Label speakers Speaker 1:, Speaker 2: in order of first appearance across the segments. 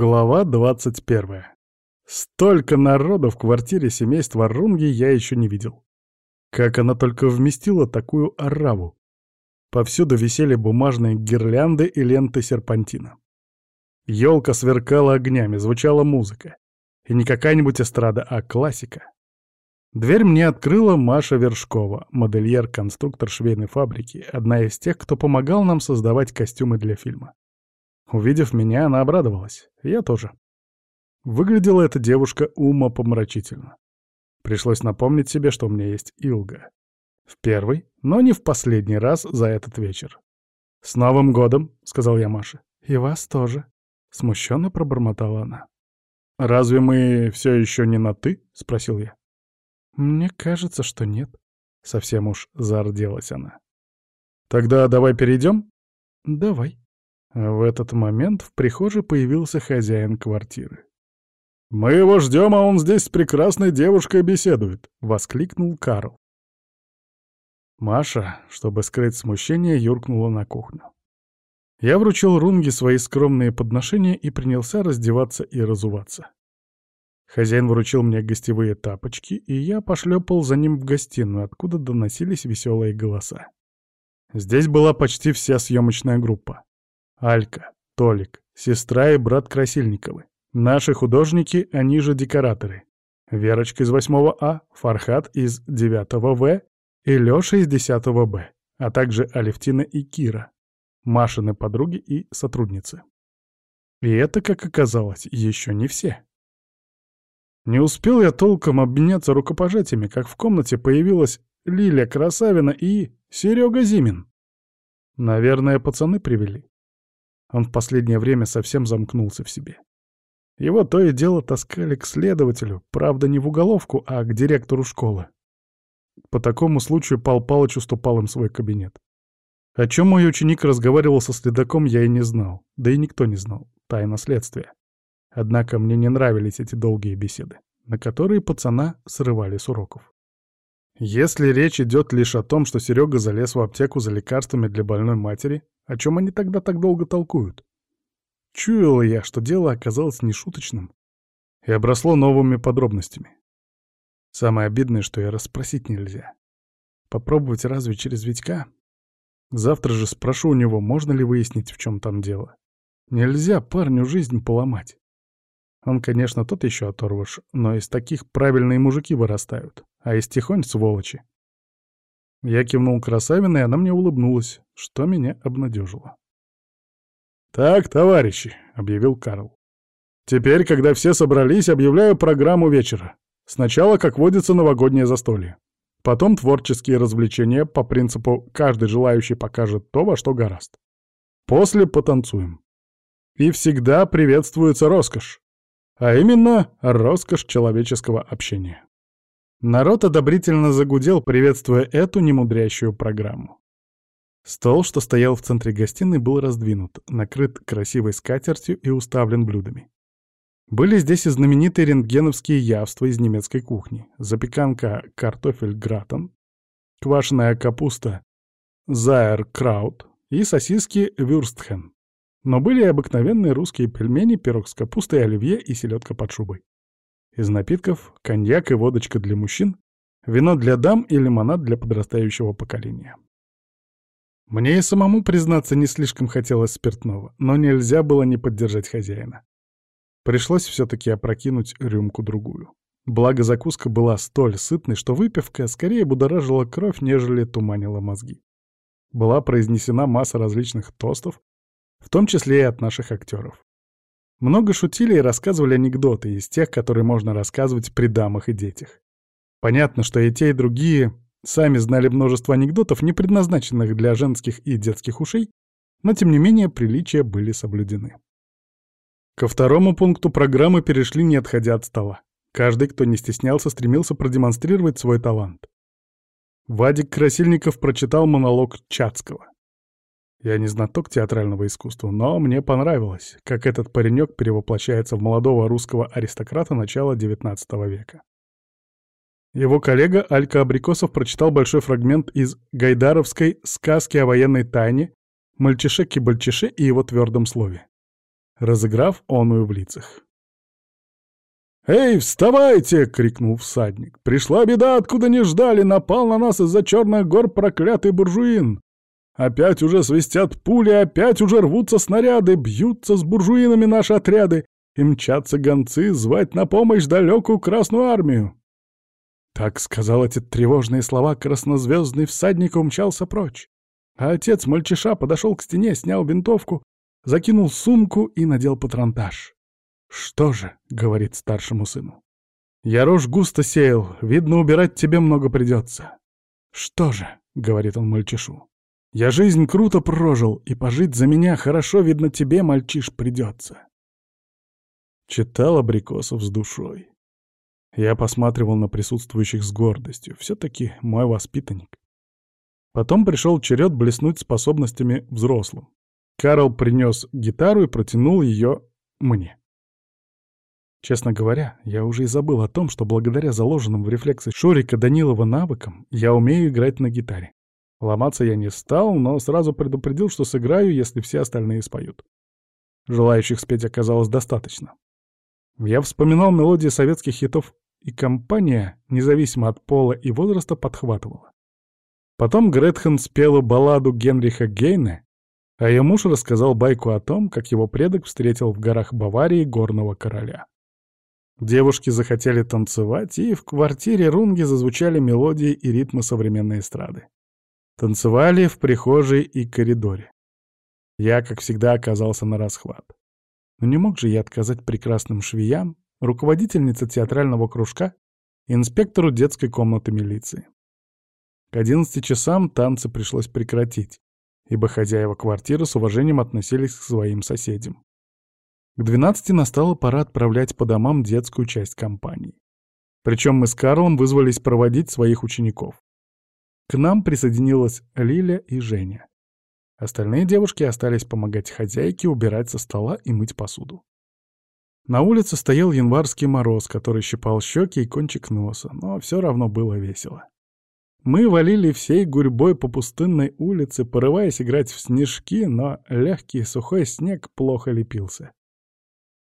Speaker 1: Глава 21. Столько народу в квартире семейства Рунги я еще не видел. Как она только вместила такую ораву. Повсюду висели бумажные гирлянды и ленты серпантина. Елка сверкала огнями, звучала музыка. И не какая-нибудь эстрада, а классика. Дверь мне открыла Маша Вершкова, модельер-конструктор швейной фабрики, одна из тех, кто помогал нам создавать костюмы для фильма. Увидев меня, она обрадовалась. Я тоже. Выглядела эта девушка умопомрачительно. Пришлось напомнить себе, что у меня есть Илга. В первый, но не в последний раз за этот вечер. «С Новым годом!» — сказал я Маше. «И вас тоже!» — смущенно пробормотала она. «Разве мы все еще не на «ты»?» — спросил я. «Мне кажется, что нет». Совсем уж зарделась она. «Тогда давай перейдем?» «Давай». В этот момент в прихожей появился хозяин квартиры. «Мы его ждем, а он здесь с прекрасной девушкой беседует!» — воскликнул Карл. Маша, чтобы скрыть смущение, юркнула на кухню. Я вручил Рунге свои скромные подношения и принялся раздеваться и разуваться. Хозяин вручил мне гостевые тапочки, и я пошлепал за ним в гостиную, откуда доносились веселые голоса. Здесь была почти вся съемочная группа. Алька, Толик, сестра и брат Красильниковы. Наши художники, они же декораторы. Верочка из 8 А, Фархат из 9 В и Лёша из 10 Б, а также Алевтина и Кира, Машины подруги и сотрудницы. И это, как оказалось, еще не все. Не успел я толком обменяться рукопожатиями, как в комнате появилась Лилия Красавина и Серега Зимин. Наверное, пацаны привели. Он в последнее время совсем замкнулся в себе. Его то и дело таскали к следователю, правда, не в уголовку, а к директору школы. По такому случаю Пал Палыч уступал им свой кабинет. О чем мой ученик разговаривал со следаком, я и не знал. Да и никто не знал. Тайна следствия. Однако мне не нравились эти долгие беседы, на которые пацана срывали с уроков. Если речь идет лишь о том, что Серега залез в аптеку за лекарствами для больной матери, о чем они тогда так долго толкуют? Чуял я, что дело оказалось нешуточным и обросло новыми подробностями. Самое обидное, что и расспросить нельзя. Попробовать разве через Витька? Завтра же спрошу у него, можно ли выяснить, в чем там дело. Нельзя парню жизнь поломать. Он, конечно, тот еще оторвыш, но из таких правильные мужики вырастают, а из тихонь — сволочи. Я кивнул красавиной, и она мне улыбнулась, что меня обнадежило. «Так, товарищи», — объявил Карл. «Теперь, когда все собрались, объявляю программу вечера. Сначала, как водится, новогоднее застолье. Потом творческие развлечения по принципу «каждый желающий покажет то, во что гораст». После потанцуем. И всегда приветствуется роскошь. А именно, роскошь человеческого общения. Народ одобрительно загудел, приветствуя эту немудрящую программу. Стол, что стоял в центре гостиной, был раздвинут, накрыт красивой скатертью и уставлен блюдами. Были здесь и знаменитые рентгеновские явства из немецкой кухни, запеканка картофель-гратан, квашеная капуста зайер-краут и сосиски вюрстхен. Но были и обыкновенные русские пельмени, пирог с капустой, оливье и селедка под шубой. Из напитков — коньяк и водочка для мужчин, вино для дам и лимонад для подрастающего поколения. Мне и самому, признаться, не слишком хотелось спиртного, но нельзя было не поддержать хозяина. Пришлось все-таки опрокинуть рюмку-другую. Благо закуска была столь сытной, что выпивка скорее будоражила кровь, нежели туманила мозги. Была произнесена масса различных тостов, в том числе и от наших актеров. Много шутили и рассказывали анекдоты из тех, которые можно рассказывать при дамах и детях. Понятно, что и те, и другие сами знали множество анекдотов, не предназначенных для женских и детских ушей, но тем не менее приличия были соблюдены. Ко второму пункту программы перешли, не отходя от стола. Каждый, кто не стеснялся, стремился продемонстрировать свой талант. Вадик Красильников прочитал монолог Чацкого. Я не знаток театрального искусства, но мне понравилось, как этот паренек перевоплощается в молодого русского аристократа начала XIX века. Его коллега Алька Абрикосов прочитал большой фрагмент из гайдаровской «Сказки о военной тайне» «Мальчише-кибальчише» и его твердом слове. разыграв оную в лицах. «Эй, вставайте!» — крикнул всадник. «Пришла беда, откуда не ждали, напал на нас из-за черных гор проклятый буржуин! Опять уже свистят пули, опять уже рвутся снаряды, бьются с буржуинами наши отряды, и мчатся гонцы звать на помощь далекую Красную Армию!» Так сказал эти тревожные слова краснозвездный всадник и умчался прочь. А отец мальчиша подошел к стене, снял винтовку, закинул сумку и надел патронтаж. «Что же?» — говорит старшему сыну. «Я рожь густо сеял, видно, убирать тебе много придется». «Что же?» — говорит он мальчишу. «Я жизнь круто прожил, и пожить за меня хорошо, видно, тебе, мальчиш, придется». Читал Абрикосов с душой. Я посматривал на присутствующих с гордостью. Все-таки мой воспитанник. Потом пришел черед блеснуть способностями взрослым. Карл принес гитару и протянул ее мне. Честно говоря, я уже и забыл о том, что благодаря заложенным в рефлексы Шурика Данилова навыкам я умею играть на гитаре. Ломаться я не стал, но сразу предупредил, что сыграю, если все остальные споют. Желающих спеть оказалось достаточно. Я вспоминал мелодии советских хитов, и компания, независимо от пола и возраста, подхватывала. Потом Гретхен спела балладу Генриха Гейне, а ее муж рассказал байку о том, как его предок встретил в горах Баварии горного короля. Девушки захотели танцевать, и в квартире Рунги зазвучали мелодии и ритмы современной эстрады. Танцевали в прихожей и коридоре. Я, как всегда, оказался на расхват. Но не мог же я отказать прекрасным швеям, руководительнице театрального кружка, инспектору детской комнаты милиции. К одиннадцати часам танцы пришлось прекратить, ибо хозяева квартиры с уважением относились к своим соседям. К 12 настала пора отправлять по домам детскую часть компании. Причем мы с Карлом вызвались проводить своих учеников. К нам присоединилась Лиля и Женя. Остальные девушки остались помогать хозяйке убирать со стола и мыть посуду. На улице стоял январский мороз, который щипал щеки и кончик носа, но все равно было весело. Мы валили всей гурьбой по пустынной улице, порываясь играть в снежки, но легкий сухой снег плохо лепился.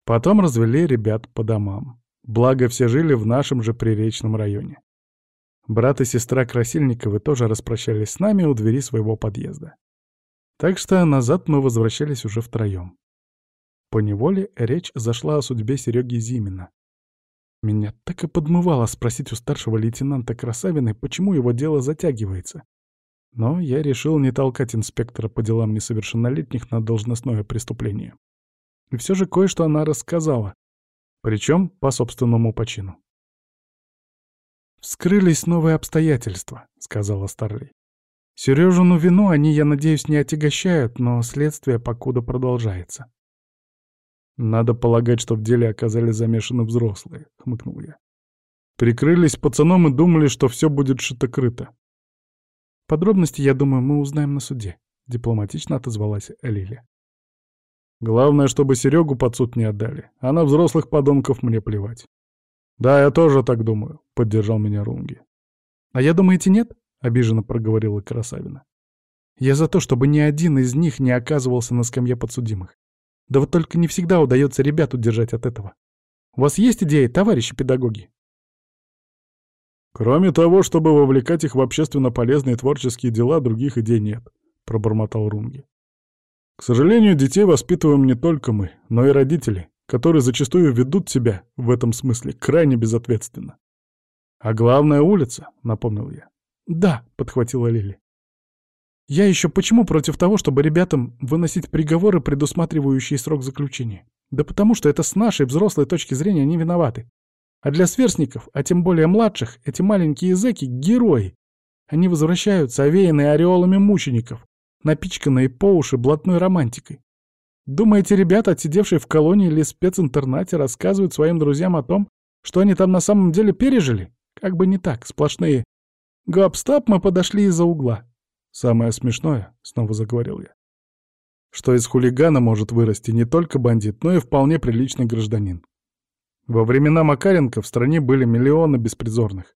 Speaker 1: Потом развели ребят по домам. Благо, все жили в нашем же приречном районе. Брат и сестра Красильниковы тоже распрощались с нами у двери своего подъезда. Так что назад мы возвращались уже втроем. По неволе речь зашла о судьбе Сереги Зимина. Меня так и подмывало спросить у старшего лейтенанта Красавиной, почему его дело затягивается. Но я решил не толкать инспектора по делам несовершеннолетних на должностное преступление. И все же кое-что она рассказала. Причем по собственному почину. «Вскрылись новые обстоятельства», — сказала Старлей. «Сережину вину они, я надеюсь, не отягощают, но следствие покуда продолжается». «Надо полагать, что в деле оказались замешаны взрослые», — хмыкнул я. «Прикрылись пацаном и думали, что все будет шито-крыто». «Подробности, я думаю, мы узнаем на суде», — дипломатично отозвалась Лиля. Главное, чтобы Серегу под суд не отдали, а на взрослых подонков мне плевать. «Да, я тоже так думаю», — поддержал меня Рунги. «А я, думаете, нет?» — обиженно проговорила Красавина. «Я за то, чтобы ни один из них не оказывался на скамье подсудимых. Да вот только не всегда удается ребят удержать от этого. У вас есть идеи, товарищи педагоги?»
Speaker 2: «Кроме того, чтобы вовлекать их в общественно полезные творческие дела, других идей нет», — пробормотал Рунги. К сожалению, детей воспитываем не только мы, но и родители, которые зачастую ведут себя в этом смысле крайне безответственно. «А главная улица», — напомнил я.
Speaker 1: «Да», — подхватила Лили. «Я еще почему против того, чтобы ребятам выносить приговоры, предусматривающие срок заключения? Да потому что это с нашей взрослой точки зрения они виноваты. А для сверстников, а тем более младших, эти маленькие зэки — герои. Они возвращаются, овеянные ореолами мучеников, напичканные по уши блатной романтикой. Думаете, ребята, отсидевшие в колонии или специнтернате, рассказывают своим друзьям о том, что они там на самом деле пережили? Как бы не так, сплошные «Гоп-стоп, мы подошли из-за угла». «Самое смешное», — снова заговорил я, что из хулигана может вырасти не только бандит, но и вполне приличный гражданин. Во времена Макаренко в стране были миллионы беспризорных,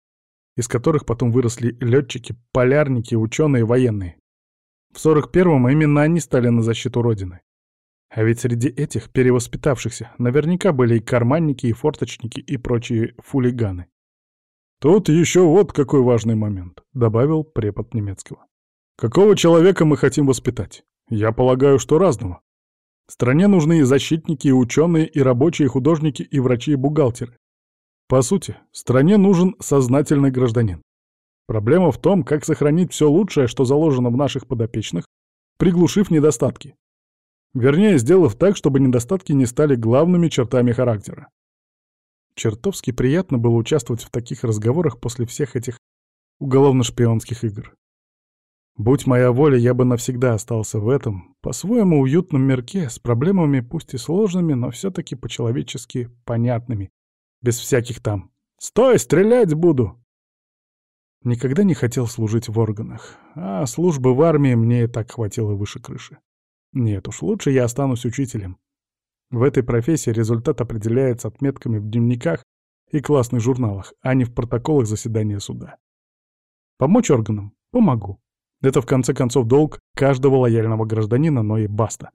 Speaker 1: из которых потом выросли летчики, полярники, ученые, военные. В 41-м именно они стали на защиту Родины. А ведь среди этих перевоспитавшихся наверняка были и карманники, и форточники, и прочие фулиганы.
Speaker 2: «Тут еще вот какой важный момент», — добавил препод немецкого. «Какого человека мы хотим воспитать? Я полагаю, что разного. Стране нужны и защитники, и ученые, и рабочие, и художники, и врачи, и бухгалтеры. По сути, стране нужен сознательный гражданин. Проблема в том, как сохранить все лучшее, что заложено в наших подопечных, приглушив недостатки. Вернее, сделав так, чтобы недостатки не стали главными чертами характера.
Speaker 1: Чертовски приятно было участвовать в таких разговорах после всех этих уголовно-шпионских игр. Будь моя воля, я бы навсегда остался в этом, по-своему уютном мирке, с проблемами пусть и сложными, но все-таки по-человечески понятными, без всяких там «Стой, стрелять буду!» Никогда не хотел служить в органах, а службы в армии мне и так хватило выше крыши. Нет уж, лучше я останусь учителем. В этой профессии результат определяется отметками в дневниках и классных журналах, а не в протоколах заседания суда. Помочь органам? Помогу. Это, в конце концов, долг каждого лояльного гражданина, но и баста.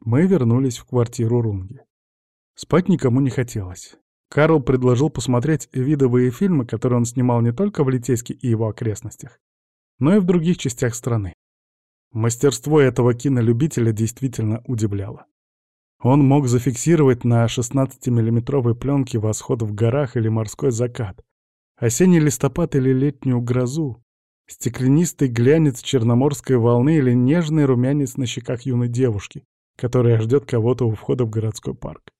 Speaker 1: Мы вернулись в квартиру Рунги. Спать никому не хотелось. Карл предложил посмотреть видовые фильмы, которые он снимал не только в Литейске и его окрестностях, но и в других частях страны. Мастерство этого кинолюбителя действительно удивляло. Он мог зафиксировать на 16-миллиметровой пленке восход в горах или морской закат, осенний листопад или летнюю грозу, стеклянистый глянец черноморской волны или нежный румянец на щеках юной девушки, которая ждет кого-то у входа в городской парк.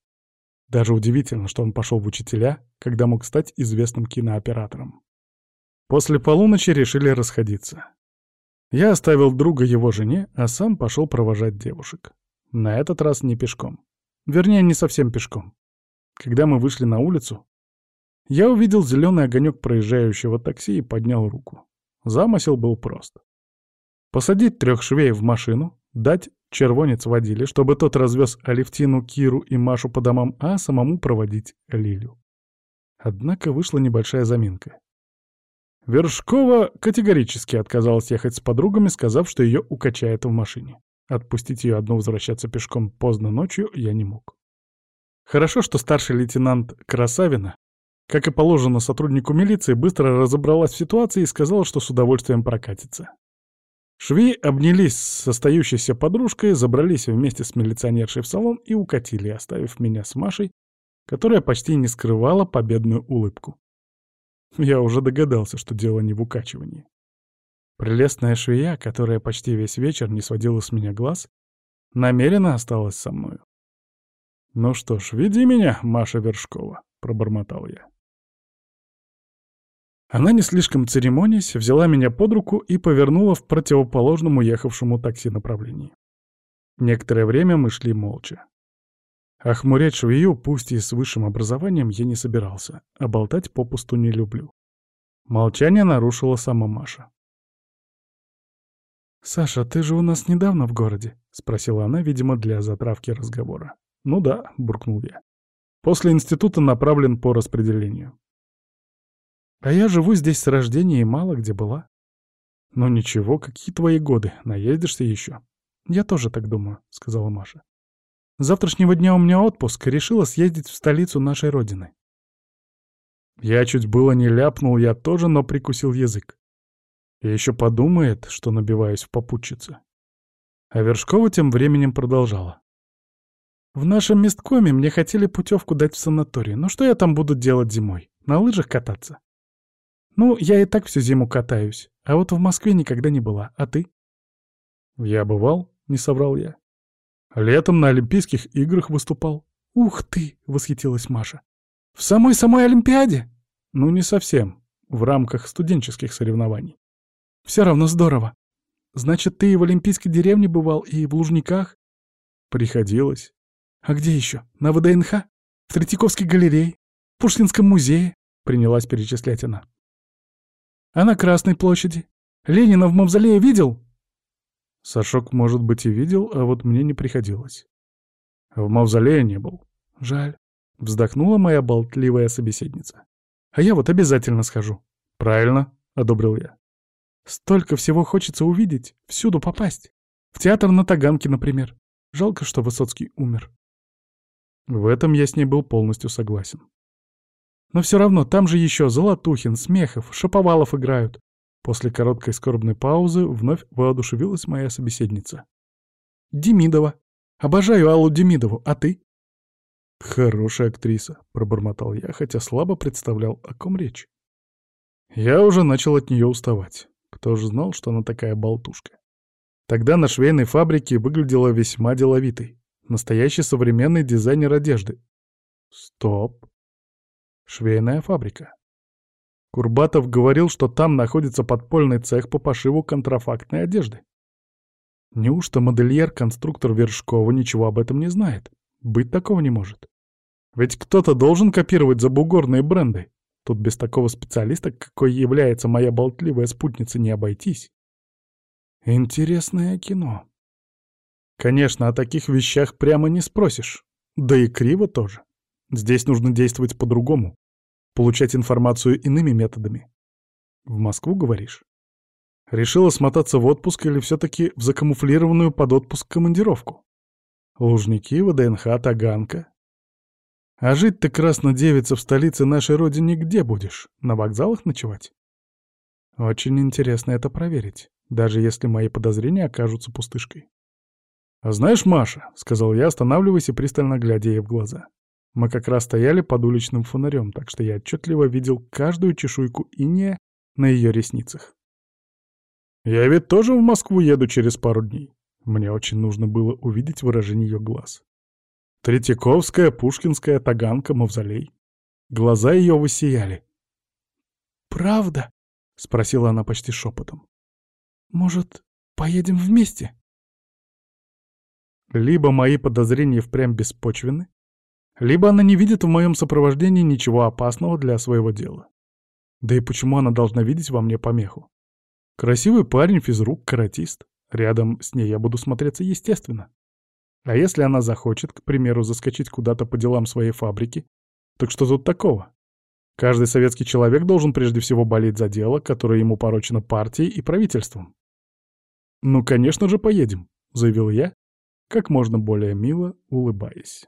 Speaker 1: Даже удивительно, что он пошел в учителя, когда мог стать известным кинооператором. После полуночи решили расходиться. Я оставил друга его жене, а сам пошел провожать девушек. На этот раз не пешком. Вернее, не совсем пешком. Когда мы вышли на улицу, я увидел зеленый огонек проезжающего такси и поднял руку. Замысел был прост. Посадить трех швей в машину, дать червонец водили, чтобы тот развез Алевтину, Киру и Машу по домам, а самому проводить Лилю. Однако вышла небольшая заминка. Вершкова категорически отказалась ехать с подругами, сказав, что ее укачает в машине. Отпустить ее одну возвращаться пешком поздно ночью я не мог. Хорошо, что старший лейтенант Красавина, как и положено сотруднику милиции, быстро разобралась в ситуации и сказала, что с удовольствием прокатится. Шви обнялись с остающейся подружкой, забрались вместе с милиционершей в салон и укатили, оставив меня с Машей, которая почти не скрывала победную улыбку. Я уже догадался, что дело не в укачивании. Прелестная швея, которая почти весь вечер не сводила с меня глаз, намеренно осталась со мною. «Ну что ж, веди меня, Маша Вершкова», — пробормотал я. Она, не слишком церемонясь, взяла меня под руку и повернула в противоположном уехавшему такси направлении. Некоторое время мы шли молча. Охмурять швею, пусть и с высшим образованием, я не собирался, а болтать попусту не люблю. Молчание нарушила сама Маша. «Саша, ты же у нас недавно в городе?» — спросила она, видимо, для затравки разговора. «Ну да», — буркнул я. «После института направлен по распределению». «А я живу здесь с рождения и мало где была». «Ну ничего, какие твои годы, наездишься еще?» «Я тоже так думаю», — сказала Маша завтрашнего дня у меня отпуск, и решила съездить в столицу нашей родины. Я чуть было не ляпнул, я тоже, но прикусил язык. И еще подумает, что набиваюсь в попутчице. А Вершкова тем временем продолжала. В нашем месткоме мне хотели путевку дать в санаторий. Но что я там буду делать зимой? На лыжах кататься? Ну, я и так всю зиму катаюсь. А вот в Москве никогда не была. А ты? Я бывал, не соврал я. Летом на Олимпийских играх выступал. «Ух ты!» — восхитилась Маша. «В самой-самой Олимпиаде?» «Ну, не совсем. В рамках студенческих соревнований». «Все равно здорово. Значит, ты и в Олимпийской деревне бывал, и в Лужниках?» «Приходилось». «А где еще? На ВДНХ? В Третьяковской галерее? В Пушкинском музее?» — принялась перечислять она. «А на Красной площади? Ленина в мавзолее видел?» Сашок, может быть, и видел, а вот мне не приходилось. В мавзолее не был. Жаль. Вздохнула моя болтливая собеседница. А я вот обязательно схожу. Правильно, одобрил я. Столько всего хочется увидеть, всюду попасть. В театр на Таганке, например. Жалко, что Высоцкий умер.
Speaker 2: В этом я с ней был полностью согласен.
Speaker 1: Но все равно, там же еще Золотухин, Смехов, Шаповалов играют. После короткой скорбной паузы вновь воодушевилась моя собеседница. Демидова. Обожаю Аллу Демидову, а ты?
Speaker 2: Хорошая актриса, пробормотал я, хотя слабо представлял, о ком речь. Я уже начал от нее уставать. Кто же знал, что она такая болтушка? Тогда на швейной фабрике выглядела весьма деловитой. Настоящий современный дизайнер одежды. Стоп. Швейная фабрика. Курбатов говорил, что там находится подпольный цех по пошиву контрафактной одежды. Неужто модельер-конструктор Вершкова ничего об этом не знает? Быть такого не может. Ведь кто-то должен копировать забугорные бренды. Тут без такого специалиста, какой является моя болтливая спутница, не обойтись. Интересное кино. Конечно, о таких вещах прямо не спросишь. Да и криво тоже. Здесь нужно действовать по-другому. Получать информацию иными методами. В Москву, говоришь? Решила смотаться в отпуск или все-таки в закамуфлированную под отпуск командировку? Лужники, ВДНХ, Таганка. А жить ты, краснодевица, в столице нашей родины где будешь? На вокзалах ночевать? Очень интересно это проверить, даже если мои подозрения окажутся пустышкой. «А знаешь, Маша», — сказал я, останавливаясь и пристально глядя ей в глаза, мы как раз стояли под уличным фонарем, так что я отчетливо видел каждую чешуйку иния на ее ресницах. «Я ведь тоже в Москву еду через пару дней». Мне очень нужно было увидеть выражение ее глаз. Третьяковская, Пушкинская, Таганка, Мавзолей. Глаза ее высияли.
Speaker 1: «Правда?» — спросила она почти шепотом. «Может, поедем вместе?»
Speaker 2: Либо мои подозрения впрямь беспочвены, либо она не видит в моем сопровождении ничего опасного для своего дела. Да и почему она должна видеть во мне помеху? Красивый парень, физрук, каратист. Рядом с ней я буду смотреться естественно. А если она захочет, к примеру, заскочить куда-то по делам своей фабрики, так что тут такого? Каждый советский человек должен прежде всего болеть за дело, которое ему порочено партией и правительством. «Ну, конечно же, поедем», — заявил я, как можно более мило улыбаясь.